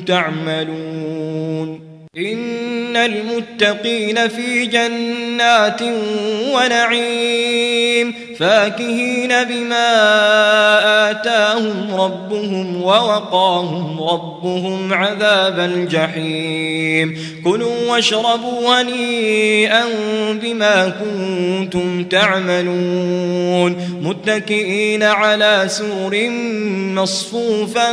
تعملون إن المتقين في جنات ونعيم فاكهين بما آتاهم ربهم ووقاهم ربهم عذاب الجحيم كلوا واشربوا هنيئا بما كنتم تعملون متكئين على سور مصفوفة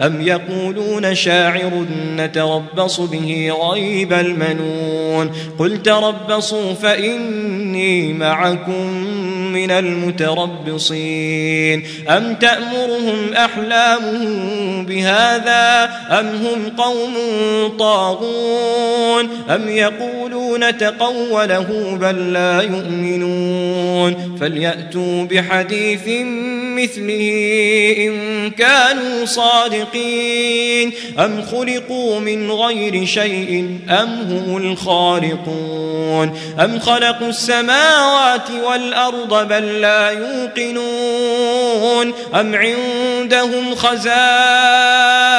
أم يقولون شاعر نتربص به غيب المنون قل تربصوا فإني معكم من المتربصين أم تأمرهم أحلامهم بهذا أم هم قوم طاغون أم يقولون تقوله بل لا يؤمنون. فليأتوا بحديث مثله إن كانوا صادقين. أم خلقوا من غير شيء أم هم الخالقون. أم خلقوا السماوات والأرض بل لا يوقنون. أم عندهم خزائن